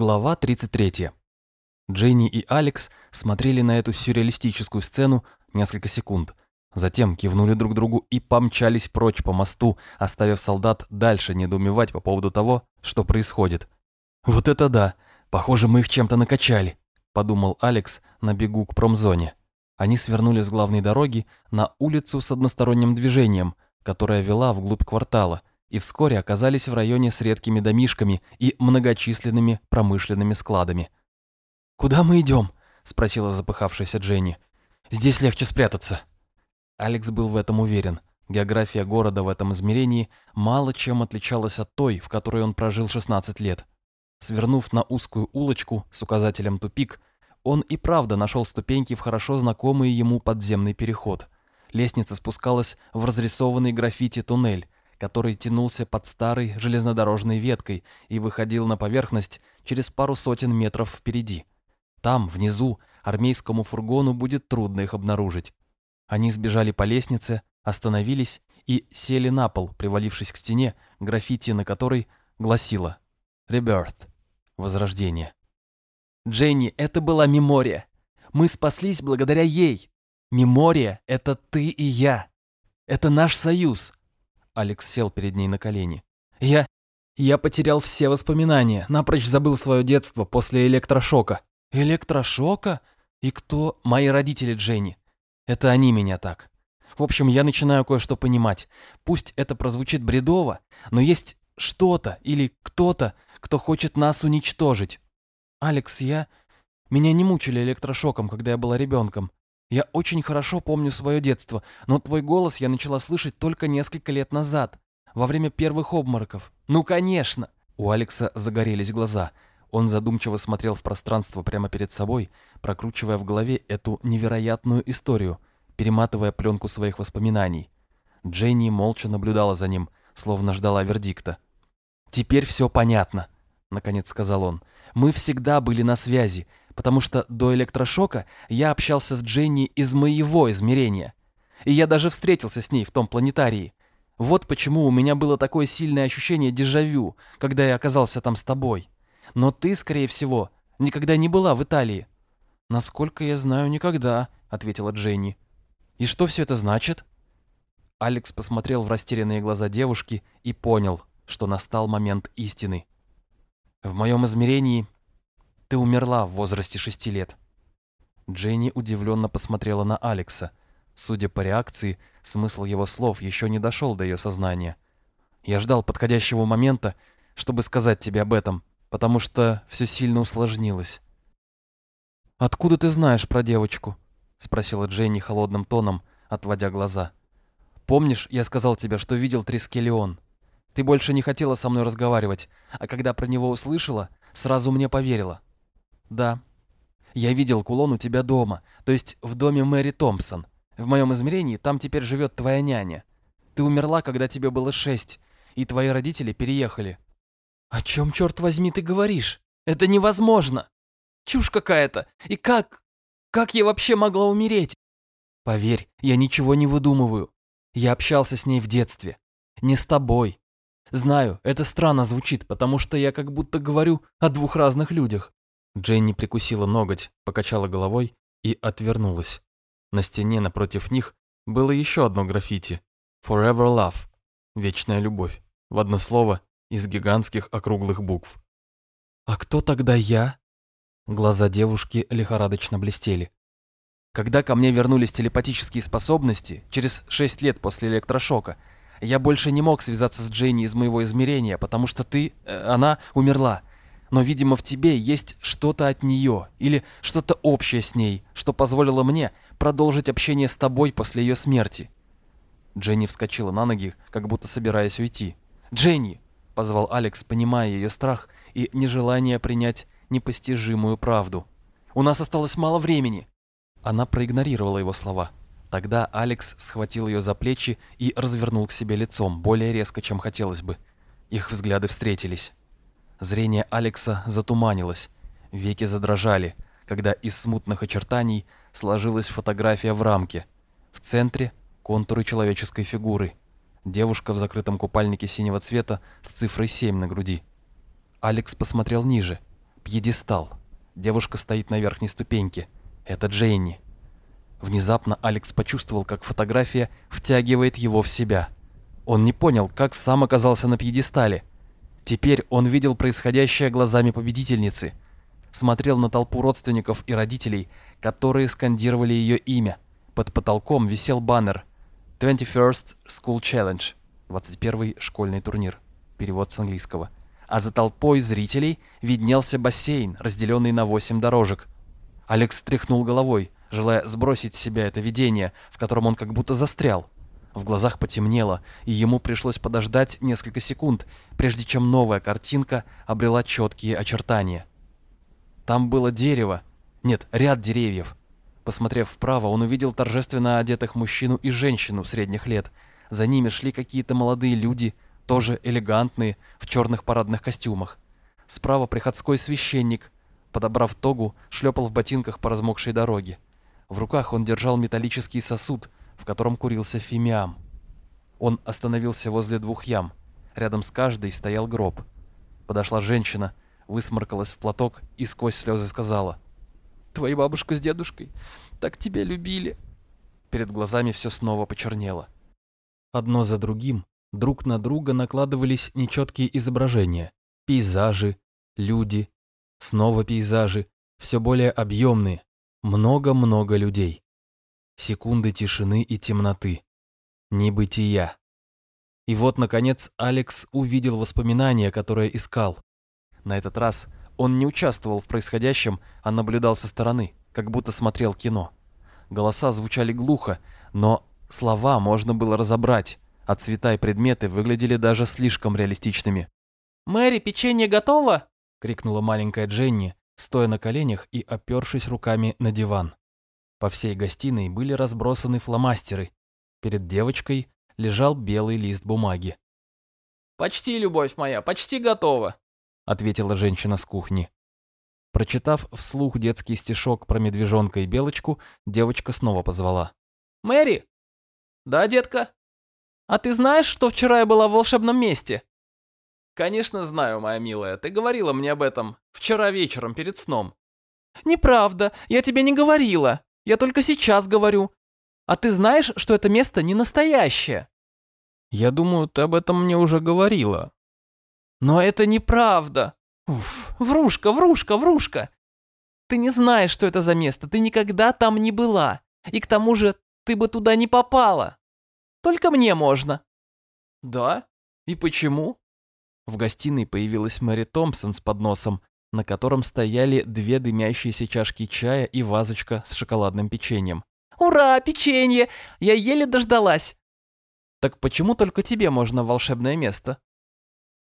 Глава 33. Дженни и Алекс смотрели на эту сюрреалистическую сцену несколько секунд. Затем кивнули друг другу и помчались прочь по мосту, оставив солдат дальше недоумевать по поводу того, что происходит. «Вот это да! Похоже, мы их чем-то накачали», – подумал Алекс на бегу к промзоне. Они свернули с главной дороги на улицу с односторонним движением, которая вела вглубь квартала, и вскоре оказались в районе с редкими домишками и многочисленными промышленными складами. «Куда мы идем?» – спросила запыхавшаяся Дженни. «Здесь легче спрятаться». Алекс был в этом уверен. География города в этом измерении мало чем отличалась от той, в которой он прожил 16 лет. Свернув на узкую улочку с указателем «Тупик», он и правда нашел ступеньки в хорошо знакомый ему подземный переход. Лестница спускалась в разрисованный граффити туннель, который тянулся под старой железнодорожной веткой и выходил на поверхность через пару сотен метров впереди. Там, внизу, армейскому фургону будет трудно их обнаружить. Они сбежали по лестнице, остановились и сели на пол, привалившись к стене, граффити на которой гласило «Rebirth» — «Возрождение». «Дженни, это была Мемория. Мы спаслись благодаря ей. Мемория — это ты и я. Это наш союз. Алекс сел перед ней на колени. «Я... я потерял все воспоминания, напрочь забыл свое детство после электрошока». «Электрошока? И кто? Мои родители Дженни. Это они меня так. В общем, я начинаю кое-что понимать. Пусть это прозвучит бредово, но есть что-то или кто-то, кто хочет нас уничтожить. Алекс, я... Меня не мучили электрошоком, когда я была ребенком. Я очень хорошо помню свое детство, но твой голос я начала слышать только несколько лет назад, во время первых обмороков. Ну, конечно!» У Алекса загорелись глаза. Он задумчиво смотрел в пространство прямо перед собой, прокручивая в голове эту невероятную историю, перематывая пленку своих воспоминаний. Дженни молча наблюдала за ним, словно ждала вердикта. «Теперь все понятно», — наконец сказал он. «Мы всегда были на связи, потому что до электрошока я общался с Дженни из моего измерения. И я даже встретился с ней в том планетарии. Вот почему у меня было такое сильное ощущение дежавю, когда я оказался там с тобой. Но ты, скорее всего, никогда не была в Италии. Насколько я знаю, никогда, ответила Дженни. И что все это значит? Алекс посмотрел в растерянные глаза девушки и понял, что настал момент истины. В моем измерении ты умерла в возрасте шести лет». Дженни удивленно посмотрела на Алекса. Судя по реакции, смысл его слов еще не дошел до ее сознания. «Я ждал подходящего момента, чтобы сказать тебе об этом, потому что все сильно усложнилось». «Откуда ты знаешь про девочку?» — спросила Дженни холодным тоном, отводя глаза. «Помнишь, я сказал тебе, что видел Трискелион? Ты больше не хотела со мной разговаривать, а когда про него услышала, сразу мне поверила. «Да. Я видел кулон у тебя дома, то есть в доме Мэри Томпсон. В моем измерении там теперь живет твоя няня. Ты умерла, когда тебе было шесть, и твои родители переехали». «О чем, черт возьми, ты говоришь? Это невозможно! Чушь какая-то! И как... как я вообще могла умереть?» «Поверь, я ничего не выдумываю. Я общался с ней в детстве. Не с тобой. Знаю, это странно звучит, потому что я как будто говорю о двух разных людях. Дженни прикусила ноготь, покачала головой и отвернулась. На стене напротив них было еще одно граффити «Forever Love» — «Вечная любовь» в одно слово из гигантских округлых букв. «А кто тогда я?» Глаза девушки лихорадочно блестели. Когда ко мне вернулись телепатические способности, через шесть лет после электрошока, я больше не мог связаться с Дженни из моего измерения, потому что ты, э, она умерла. Но, видимо, в тебе есть что-то от нее или что-то общее с ней, что позволило мне продолжить общение с тобой после ее смерти». Дженни вскочила на ноги, как будто собираясь уйти. «Дженни!» — позвал Алекс, понимая ее страх и нежелание принять непостижимую правду. «У нас осталось мало времени!» Она проигнорировала его слова. Тогда Алекс схватил ее за плечи и развернул к себе лицом, более резко, чем хотелось бы. Их взгляды встретились. Зрение Алекса затуманилось, веки задрожали, когда из смутных очертаний сложилась фотография в рамке. В центре контуры человеческой фигуры. Девушка в закрытом купальнике синего цвета с цифрой 7 на груди. Алекс посмотрел ниже. Пьедестал. Девушка стоит на верхней ступеньке. Это Джейни. Внезапно Алекс почувствовал, как фотография втягивает его в себя. Он не понял, как сам оказался на пьедестале. Теперь он видел происходящее глазами победительницы. Смотрел на толпу родственников и родителей, которые скандировали ее имя. Под потолком висел баннер 21st School Challenge, 21 школьный турнир, перевод с английского. А за толпой зрителей виднелся бассейн, разделенный на 8 дорожек. Алекс тряхнул головой, желая сбросить с себя это видение, в котором он как будто застрял. В глазах потемнело, и ему пришлось подождать несколько секунд, прежде чем новая картинка обрела четкие очертания. Там было дерево, нет, ряд деревьев. Посмотрев вправо, он увидел торжественно одетых мужчину и женщину средних лет. За ними шли какие-то молодые люди, тоже элегантные, в черных парадных костюмах. Справа приходской священник, подобрав тогу, шлепал в ботинках по размокшей дороге. В руках он держал металлический сосуд, в котором курился фимиам. Он остановился возле двух ям. Рядом с каждой стоял гроб. Подошла женщина, высморкалась в платок и сквозь слезы сказала. «Твои бабушка с дедушкой так тебя любили». Перед глазами все снова почернело. Одно за другим друг на друга накладывались нечеткие изображения. Пейзажи, люди, снова пейзажи, все более объемные, много-много людей. Секунды тишины и темноты. Небытия. И вот, наконец, Алекс увидел воспоминания, которое искал. На этот раз он не участвовал в происходящем, а наблюдал со стороны, как будто смотрел кино. Голоса звучали глухо, но слова можно было разобрать, а цвета и предметы выглядели даже слишком реалистичными. «Мэри, печенье готово?» — крикнула маленькая Дженни, стоя на коленях и опершись руками на диван. По всей гостиной были разбросаны фломастеры. Перед девочкой лежал белый лист бумаги. «Почти, любовь моя, почти готово», — ответила женщина с кухни. Прочитав вслух детский стишок про медвежонка и белочку, девочка снова позвала. «Мэри!» «Да, детка?» «А ты знаешь, что вчера я была в волшебном месте?» «Конечно знаю, моя милая, ты говорила мне об этом вчера вечером перед сном». «Неправда, я тебе не говорила», я только сейчас говорю. А ты знаешь, что это место не настоящее?» «Я думаю, ты об этом мне уже говорила». «Но это неправда. Уф, врушка, врушка, врушка. Ты не знаешь, что это за место, ты никогда там не была. И к тому же ты бы туда не попала. Только мне можно». «Да? И почему?» В гостиной появилась Мэри Томпсон с подносом, на котором стояли две дымящиеся чашки чая и вазочка с шоколадным печеньем. «Ура, печенье! Я еле дождалась!» «Так почему только тебе можно волшебное место?»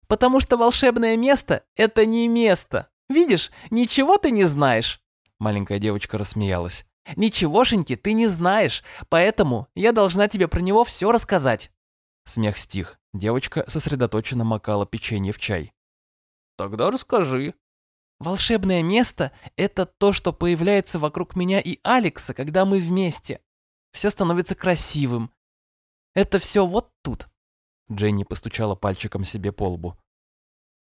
«Потому что волшебное место — это не место. Видишь, ничего ты не знаешь!» Маленькая девочка рассмеялась. «Ничегошеньки ты не знаешь, поэтому я должна тебе про него все рассказать». Смех стих. Девочка сосредоточенно макала печенье в чай. «Тогда расскажи», Волшебное место — это то, что появляется вокруг меня и Алекса, когда мы вместе. Все становится красивым. Это все вот тут. Дженни постучала пальчиком себе по лбу.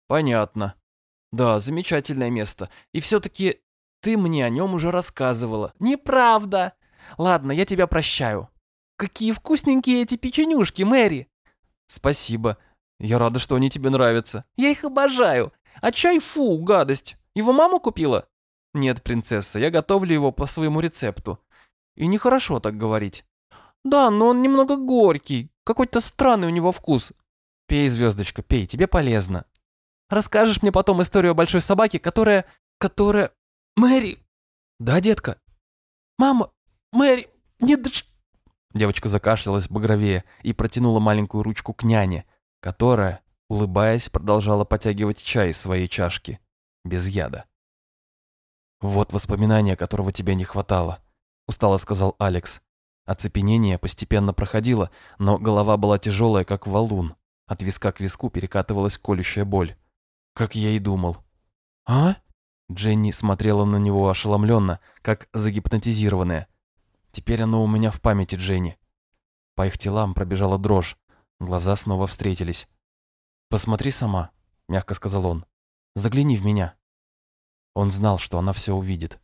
Понятно. Да, замечательное место. И все-таки ты мне о нем уже рассказывала. Неправда. Ладно, я тебя прощаю. Какие вкусненькие эти печенюшки, Мэри. Спасибо. Я рада, что они тебе нравятся. Я их обожаю. А чай фу, гадость. Его мама купила? Нет, принцесса, я готовлю его по своему рецепту. И нехорошо так говорить. Да, но он немного горький. Какой-то странный у него вкус. Пей, звездочка, пей, тебе полезно. Расскажешь мне потом историю о большой собаке, которая... Которая... Мэри! Да, детка? Мама, Мэри, не дыш... Девочка закашлялась багровее и протянула маленькую ручку к няне, которая, улыбаясь, продолжала потягивать чай из своей чашки, без яда. «Вот воспоминание, которого тебе не хватало», — устало сказал Алекс. Оцепенение постепенно проходило, но голова была тяжелая, как валун. От виска к виску перекатывалась колющая боль. Как я и думал. «А?» Дженни смотрела на него ошеломленно, как загипнотизированная. «Теперь оно у меня в памяти, Дженни». По их телам пробежала дрожь. Глаза снова встретились. «Посмотри сама», — мягко сказал он. «Загляни в меня». Он знал, что она все увидит.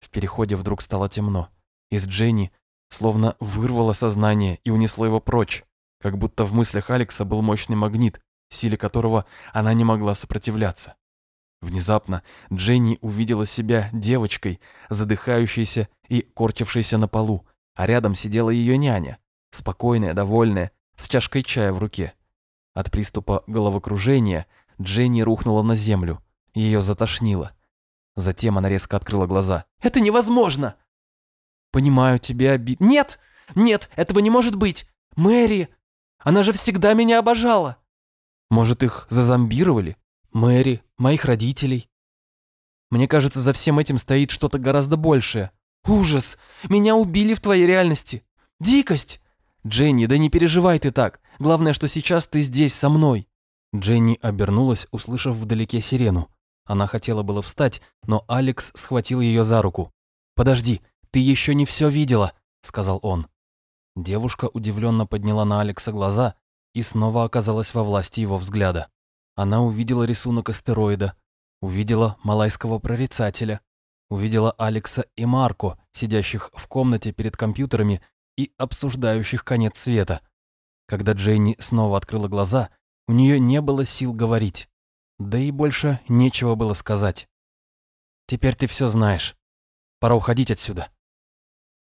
В переходе вдруг стало темно. Из Дженни словно вырвало сознание и унесло его прочь, как будто в мыслях Алекса был мощный магнит, силе которого она не могла сопротивляться. Внезапно Дженни увидела себя девочкой, задыхающейся и корчившейся на полу, а рядом сидела ее няня, спокойная, довольная, с чашкой чая в руке. От приступа головокружения Дженни рухнула на землю, ее затошнило. Затем она резко открыла глаза. «Это невозможно!» «Понимаю, тебе обид...» «Нет! Нет, этого не может быть! Мэри! Она же всегда меня обожала!» «Может, их зазомбировали? Мэри, моих родителей?» «Мне кажется, за всем этим стоит что-то гораздо большее. Ужас! Меня убили в твоей реальности! Дикость!» «Дженни, да не переживай ты так. Главное, что сейчас ты здесь со мной». Дженни обернулась, услышав вдалеке сирену. Она хотела было встать, но Алекс схватил ее за руку. «Подожди, ты еще не все видела», — сказал он. Девушка удивленно подняла на Алекса глаза и снова оказалась во власти его взгляда. Она увидела рисунок астероида, увидела малайского прорицателя, увидела Алекса и Марко, сидящих в комнате перед компьютерами и обсуждающих конец света. Когда Дженни снова открыла глаза, у нее не было сил говорить. Да и больше нечего было сказать. «Теперь ты все знаешь. Пора уходить отсюда».